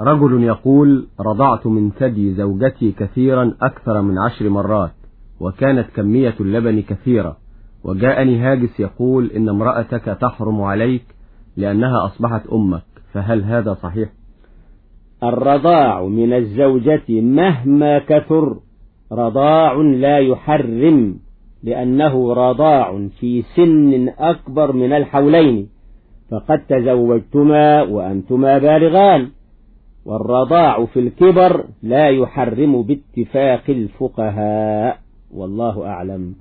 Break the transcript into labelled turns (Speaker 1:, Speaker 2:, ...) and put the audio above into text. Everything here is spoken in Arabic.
Speaker 1: رجل يقول رضعت من ثدي زوجتي كثيرا أكثر من عشر مرات وكانت كمية اللبن كثيرة وجاءني هاجس يقول إن امرأتك تحرم عليك لأنها أصبحت أمك فهل هذا صحيح؟
Speaker 2: الرضاع من الزوجة مهما كثر رضاع لا يحرم لأنه رضاع في سن أكبر من الحولين فقد تزوجتما وأنتما بالغان. والرضاع في الكبر لا يحرم باتفاق الفقهاء والله أعلم.